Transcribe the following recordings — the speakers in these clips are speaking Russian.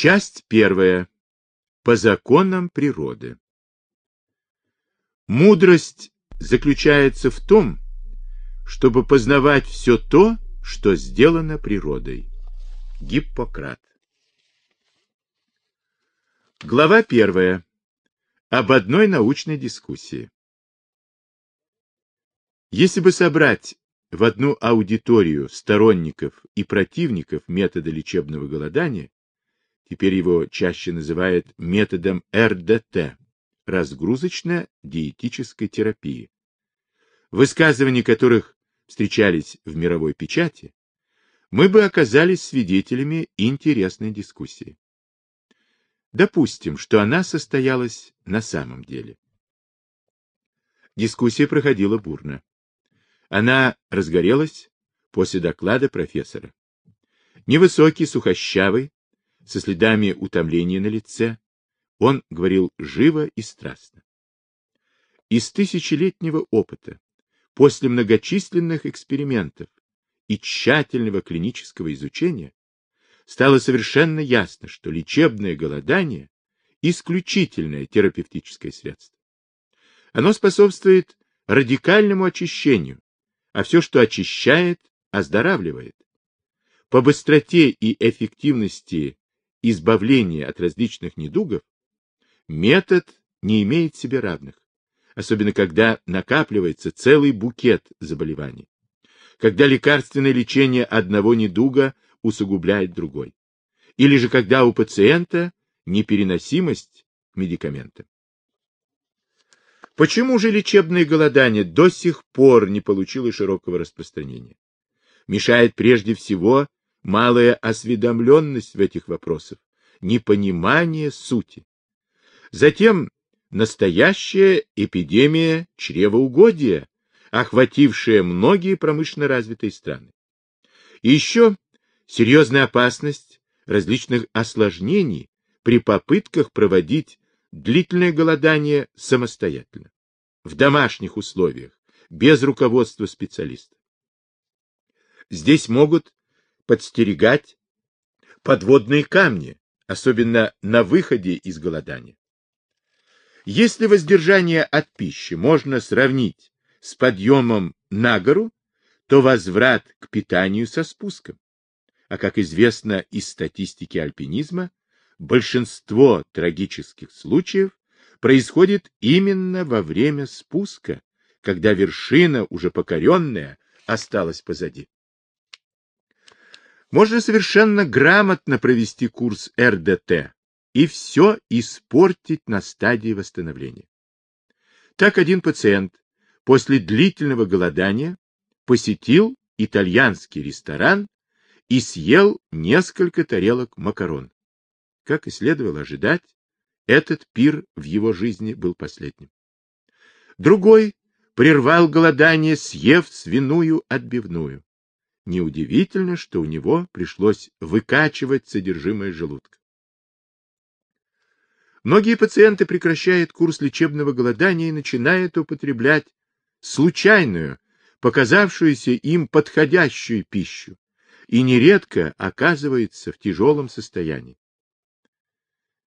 Часть первая. По законам природы. Мудрость заключается в том, чтобы познавать все то, что сделано природой. Гиппократ. Глава первая. Об одной научной дискуссии. Если бы собрать в одну аудиторию сторонников и противников метода лечебного голодания, теперь его чаще называют методом РДТ, разгрузочно-диетической терапии, высказывания которых встречались в мировой печати, мы бы оказались свидетелями интересной дискуссии. Допустим, что она состоялась на самом деле. Дискуссия проходила бурно. Она разгорелась после доклада профессора. Невысокий, сухощавый, со следами утомления на лице, он говорил живо и страстно. Из тысячелетнего опыта, после многочисленных экспериментов и тщательного клинического изучения, стало совершенно ясно, что лечебное голодание – исключительное терапевтическое средство. Оно способствует радикальному очищению, а все, что очищает, оздоравливает. По быстроте и эффективности избавления от различных недугов метод не имеет себе равных, особенно когда накапливается целый букет заболеваний, когда лекарственное лечение одного недуга усугубляет другой, или же когда у пациента непереносимость к медикаментам. Почему же лечебное голодание до сих пор не получило широкого распространения? Мешает прежде всего малая осведомленность в этих вопросах, непонимание сути. Затем настоящая эпидемия чревоугодия, охватившая многие промышленно развитые страны. И еще серьезная опасность различных осложнений при попытках проводить длительное голодание самостоятельно, в домашних условиях, без руководства специалистов. Здесь могут подстерегать подводные камни, особенно на выходе из голодания. Если воздержание от пищи можно сравнить с подъемом на гору, то возврат к питанию со спуском. А как известно из статистики альпинизма, большинство трагических случаев происходит именно во время спуска, когда вершина, уже покоренная, осталась позади. Можно совершенно грамотно провести курс РДТ и все испортить на стадии восстановления. Так один пациент после длительного голодания посетил итальянский ресторан и съел несколько тарелок макарон. Как и следовало ожидать, этот пир в его жизни был последним. Другой прервал голодание, съев свиную отбивную. Неудивительно, что у него пришлось выкачивать содержимое желудка. Многие пациенты прекращают курс лечебного голодания и начинают употреблять случайную, показавшуюся им подходящую пищу, и нередко оказывается в тяжелом состоянии.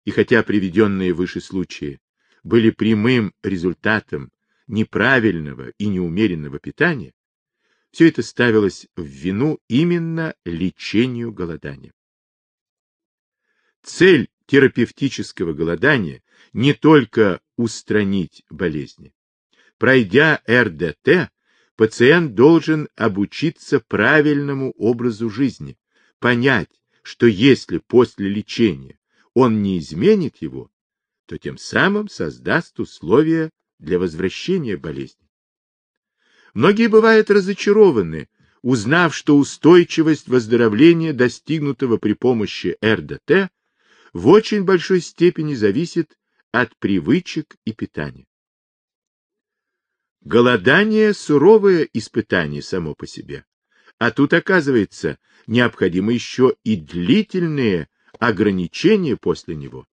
И хотя приведенные выше случаи были прямым результатом неправильного и неумеренного питания, все это ставилось в вину именно лечению голодания. Цель терапевтического голодания не только устранить болезни. Пройдя РДТ, пациент должен обучиться правильному образу жизни, понять, что если после лечения он не изменит его, то тем самым создаст условия для возвращения болезни. Многие бывают разочарованы, узнав, что устойчивость выздоровления, достигнутого при помощи РДТ, в очень большой степени зависит от привычек и питания. Голодание – суровое испытание само по себе. А тут, оказывается, необходимо еще и длительные ограничения после него.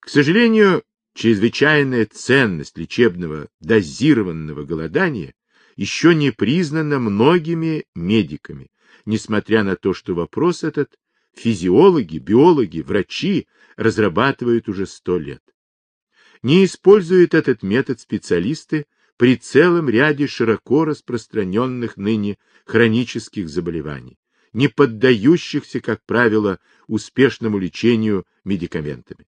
К сожалению, чрезвычайная ценность лечебного дозированного голодания еще не признана многими медиками, несмотря на то, что вопрос этот физиологи, биологи, врачи разрабатывают уже сто лет. Не используют этот метод специалисты при целом ряде широко распространенных ныне хронических заболеваний, не поддающихся, как правило, успешному лечению медикаментами.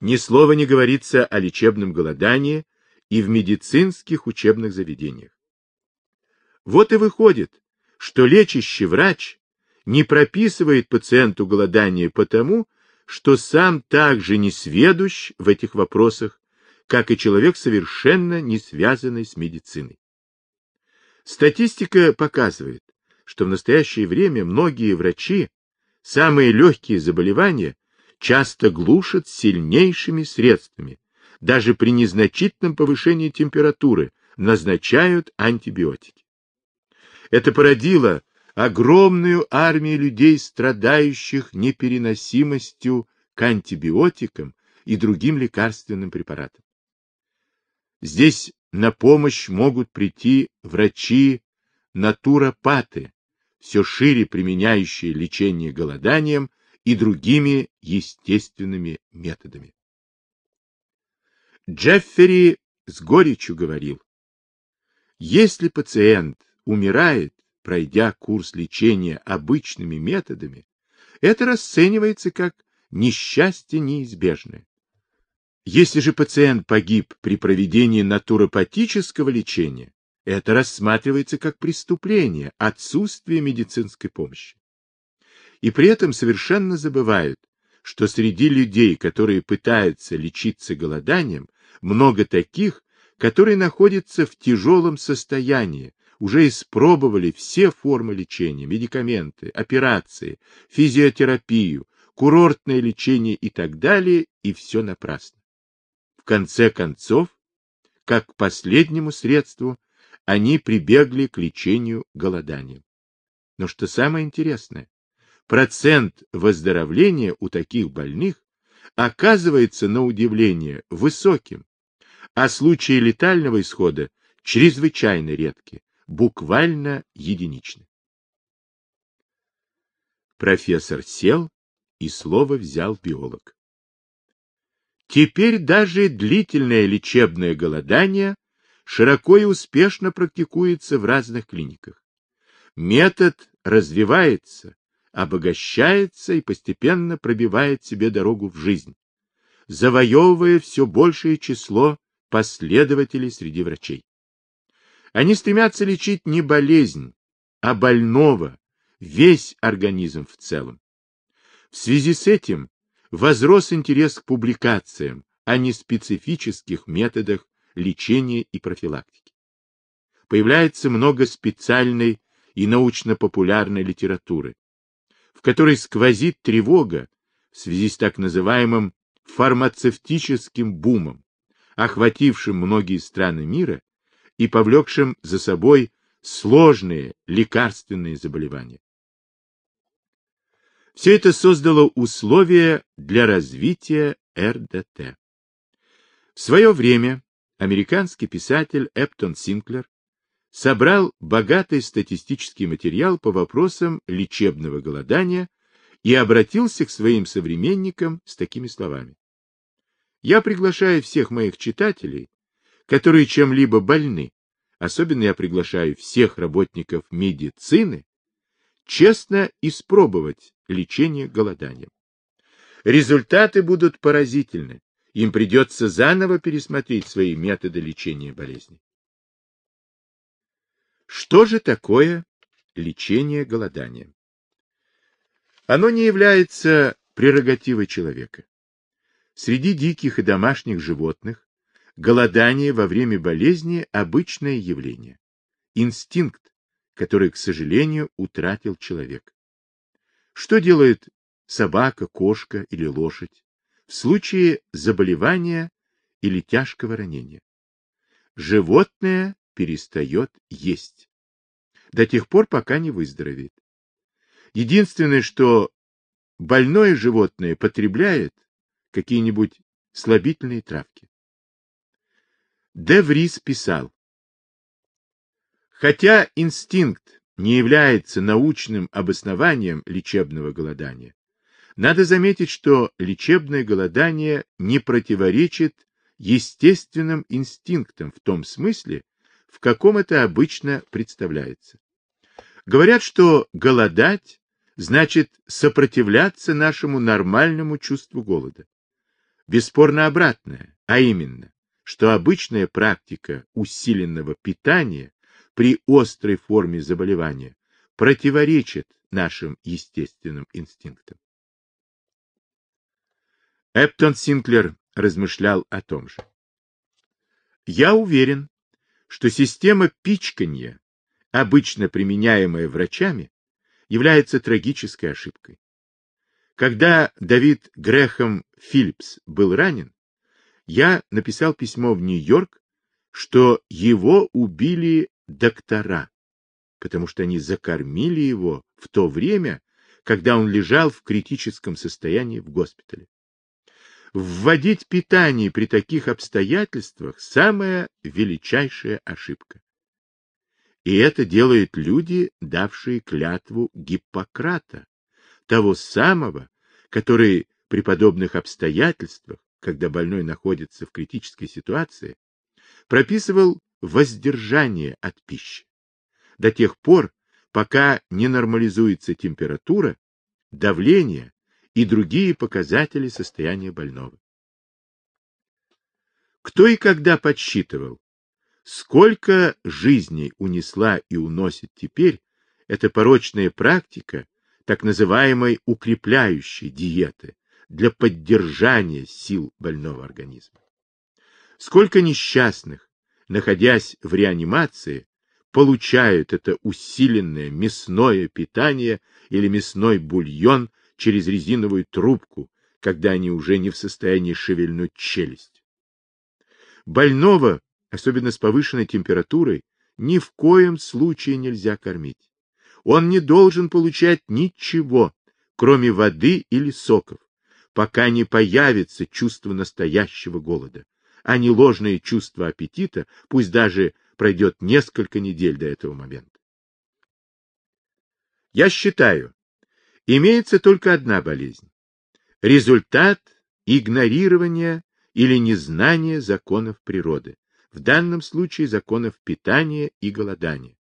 Ни слова не говорится о лечебном голодании и в медицинских учебных заведениях. Вот и выходит, что лечащий врач не прописывает пациенту голодание потому, что сам также не сведущ в этих вопросах, как и человек, совершенно не связанный с медициной. Статистика показывает, что в настоящее время многие врачи самые легкие заболевания часто глушат сильнейшими средствами, даже при незначительном повышении температуры назначают антибиотики. Это породило огромную армию людей, страдающих непереносимостью к антибиотикам и другим лекарственным препаратам. Здесь на помощь могут прийти врачи-натуропаты, все шире применяющие лечение голоданием и другими естественными методами. Джеффери с горечью говорил, если пациент умирает, пройдя курс лечения обычными методами, это расценивается как несчастье неизбежное. Если же пациент погиб при проведении натуропатического лечения, это рассматривается как преступление, отсутствие медицинской помощи. И при этом совершенно забывают, что среди людей, которые пытаются лечиться голоданием, много таких, которые находятся в тяжелом состоянии, уже испробовали все формы лечения, медикаменты, операции, физиотерапию, курортное лечение и так далее, и все напрасно. В конце концов, как к последнему средству, они прибегли к лечению голоданием. Но что самое интересное, процент выздоровления у таких больных оказывается на удивление высоким, а случаи летального исхода чрезвычайно редки, буквально единичны. Профессор сел, и слово взял биолог. Теперь даже длительное лечебное голодание широко и успешно практикуется в разных клиниках. Метод развивается, обогащается и постепенно пробивает себе дорогу в жизнь, завоевывая все большее число последователей среди врачей. Они стремятся лечить не болезнь, а больного, весь организм в целом. В связи с этим возрос интерес к публикациям, а не специфических методах лечения и профилактики. Появляется много специальной и научно-популярной литературы, в которой сквозит тревога в связи с так называемым фармацевтическим бумом, охватившим многие страны мира и повлекшим за собой сложные лекарственные заболевания. Все это создало условия для развития РДТ. В свое время американский писатель Эптон Синклер собрал богатый статистический материал по вопросам лечебного голодания и обратился к своим современникам с такими словами. Я приглашаю всех моих читателей, которые чем-либо больны, особенно я приглашаю всех работников медицины, честно испробовать лечение голоданием. Результаты будут поразительны. Им придется заново пересмотреть свои методы лечения болезни. Что же такое лечение голоданием? Оно не является прерогативой человека. Среди диких и домашних животных голодание во время болезни – обычное явление. Инстинкт, который, к сожалению, утратил человек. Что делает собака, кошка или лошадь в случае заболевания или тяжкого ранения? Животное перестает есть. До тех пор, пока не выздоровеет. Единственное, что больное животное потребляет какие-нибудь слабительные травки. Де Врис писал, Хотя инстинкт не является научным обоснованием лечебного голодания, надо заметить, что лечебное голодание не противоречит естественным инстинктам в том смысле, в каком это обычно представляется. Говорят, что голодать значит сопротивляться нашему нормальному чувству голода. Бесспорно обратное, а именно, что обычная практика усиленного питания при острой форме заболевания противоречит нашим естественным инстинктам. Эптон Синклер размышлял о том же. Я уверен, что система пичканья, обычно применяемая врачами, является трагической ошибкой. Когда Давид Грехом Филлипс был ранен, я написал письмо в Нью-Йорк, что его убили доктора, потому что они закормили его в то время, когда он лежал в критическом состоянии в госпитале. Вводить питание при таких обстоятельствах – самая величайшая ошибка. И это делают люди, давшие клятву Гиппократа, того самого, который при подобных обстоятельствах, когда больной находится в критической ситуации, прописывал воздержание от пищи. До тех пор, пока не нормализуется температура, давление и другие показатели состояния больного. Кто и когда подсчитывал, сколько жизней унесла и уносит теперь эта порочная практика так называемой укрепляющей диеты для поддержания сил больного организма? Сколько несчастных, находясь в реанимации, получают это усиленное мясное питание или мясной бульон через резиновую трубку, когда они уже не в состоянии шевельнуть челюсть. Больного, особенно с повышенной температурой, ни в коем случае нельзя кормить. Он не должен получать ничего, кроме воды или соков, пока не появится чувство настоящего голода, а не ложное чувство аппетита, пусть даже пройдет несколько недель до этого момента. Я считаю, имеется только одна болезнь – результат игнорирования или незнания законов природы, в данном случае законов питания и голодания.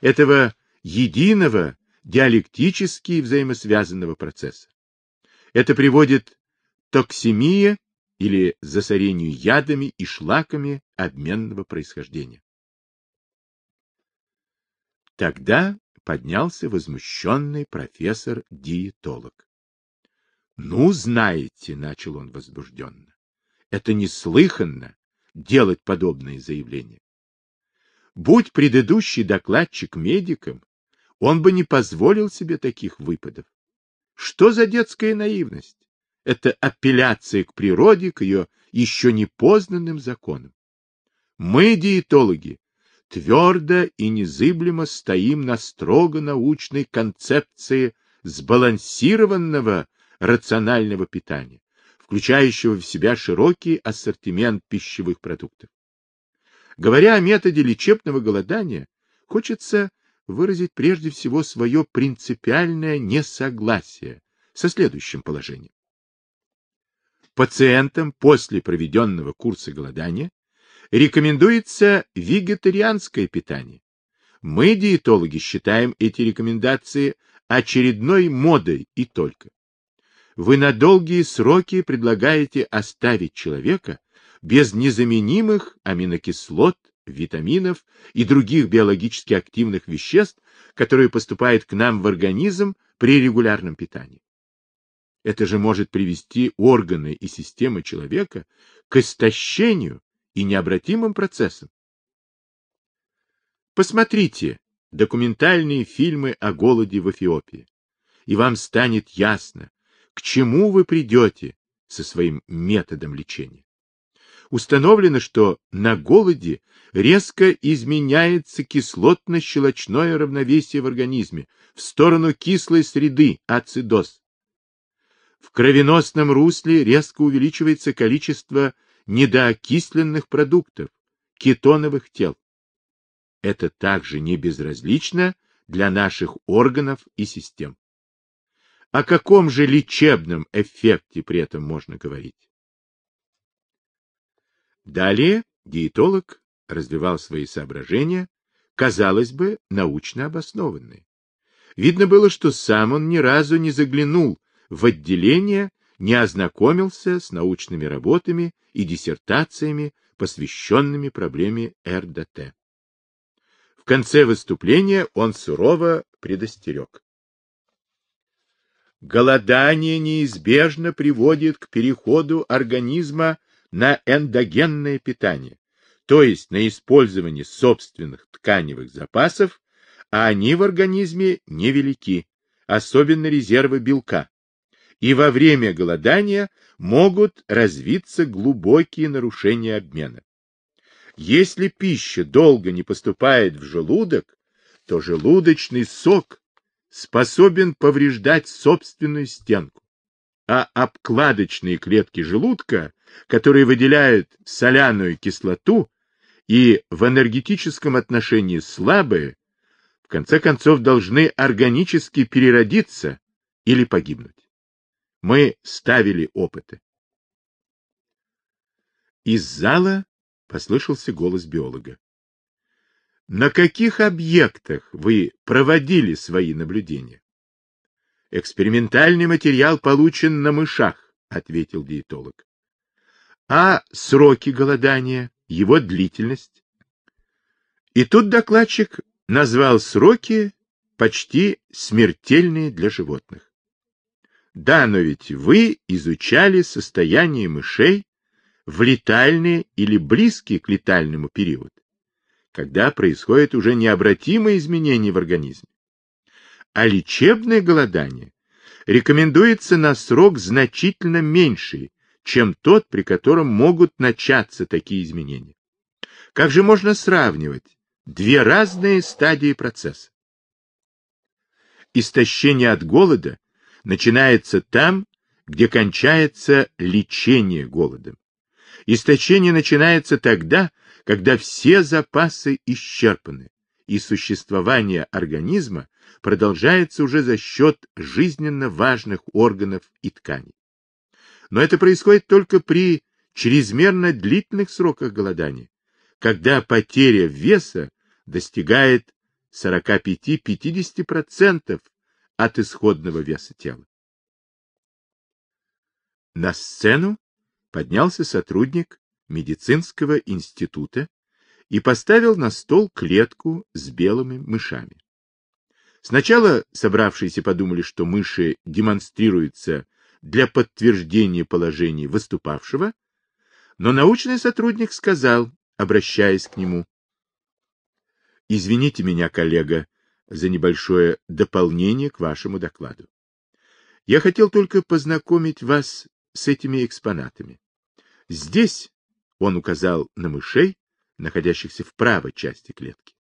Этого единого диалектически взаимосвязанного процесса. Это приводит токсемия или засорению ядами и шлаками обменного происхождения. Тогда поднялся возмущенный профессор-диетолог. — Ну, знаете, — начал он возбужденно, — это неслыханно делать подобные заявления. Будь предыдущий докладчик медиком, он бы не позволил себе таких выпадов. Что за детская наивность? Это апелляция к природе, к ее еще не познанным законам. Мы, диетологи, твердо и незыблемо стоим на строго научной концепции сбалансированного рационального питания, включающего в себя широкий ассортимент пищевых продуктов. Говоря о методе лечебного голодания, хочется выразить прежде всего свое принципиальное несогласие со следующим положением. Пациентам после проведенного курса голодания рекомендуется вегетарианское питание. Мы, диетологи, считаем эти рекомендации очередной модой и только. Вы на долгие сроки предлагаете оставить человека без незаменимых аминокислот, витаминов и других биологически активных веществ, которые поступают к нам в организм при регулярном питании. Это же может привести органы и системы человека к истощению и необратимым процессом. Посмотрите документальные фильмы о голоде в Эфиопии, и вам станет ясно, к чему вы придете со своим методом лечения. Установлено, что на голоде резко изменяется кислотно-щелочное равновесие в организме в сторону кислой среды, ацидоз. В кровеносном русле резко увеличивается количество недоокисленных продуктов, кетоновых тел. Это также не безразлично для наших органов и систем. О каком же лечебном эффекте при этом можно говорить? Далее диетолог развивал свои соображения, казалось бы, научно обоснованные. Видно было, что сам он ни разу не заглянул в отделение, не ознакомился с научными работами и диссертациями, посвященными проблеме РДТ. В конце выступления он сурово предостерег. Голодание неизбежно приводит к переходу организма на эндогенное питание, то есть на использование собственных тканевых запасов, а они в организме невелики, особенно резервы белка. И во время голодания могут развиться глубокие нарушения обмена. Если пища долго не поступает в желудок, то желудочный сок способен повреждать собственную стенку, а обкладочные клетки желудка, которые выделяют соляную кислоту и в энергетическом отношении слабые, в конце концов должны органически переродиться или погибнуть. Мы ставили опыты. Из зала послышался голос биолога. На каких объектах вы проводили свои наблюдения? Экспериментальный материал получен на мышах, ответил диетолог. А сроки голодания, его длительность? И тут докладчик назвал сроки почти смертельные для животных. Да, но ведь вы изучали состояние мышей в летальный или близкий к летальному период, когда происходят уже необратимые изменения в организме. А лечебное голодание рекомендуется на срок значительно меньший, чем тот, при котором могут начаться такие изменения. Как же можно сравнивать две разные стадии процесса? Истощение от голода начинается там, где кончается лечение голодом. Истощение начинается тогда, когда все запасы исчерпаны, и существование организма продолжается уже за счет жизненно важных органов и тканей. Но это происходит только при чрезмерно длительных сроках голодания, когда потеря веса достигает 45-50% от исходного веса тела. На сцену поднялся сотрудник медицинского института и поставил на стол клетку с белыми мышами. Сначала собравшиеся подумали, что мыши демонстрируются для подтверждения положений выступавшего, но научный сотрудник сказал, обращаясь к нему, «Извините меня, коллега, за небольшое дополнение к вашему докладу. Я хотел только познакомить вас с этими экспонатами. Здесь он указал на мышей, находящихся в правой части клетки.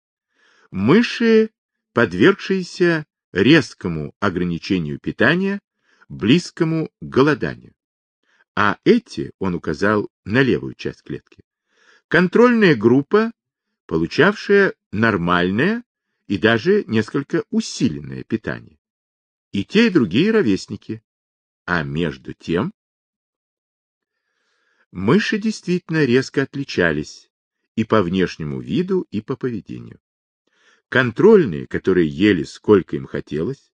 Мыши, подвергшиеся резкому ограничению питания, близкому голоданию. А эти, он указал на левую часть клетки, контрольная группа, получавшая нормальное и даже несколько усиленное питание. И те, и другие ровесники. А между тем Мыши действительно резко отличались и по внешнему виду, и по поведению. Контрольные, которые ели сколько им хотелось,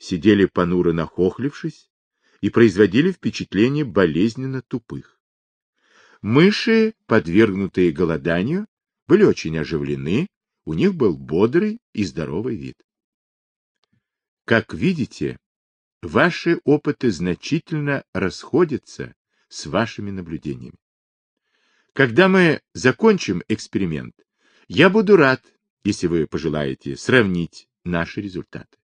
сидели понуро нахохлившись и производили впечатление болезненно тупых. Мыши, подвергнутые голоданию, были очень оживлены, у них был бодрый и здоровый вид. Как видите, ваши опыты значительно расходятся с вашими наблюдениями. Когда мы закончим эксперимент, я буду рад, если вы пожелаете сравнить наши результаты.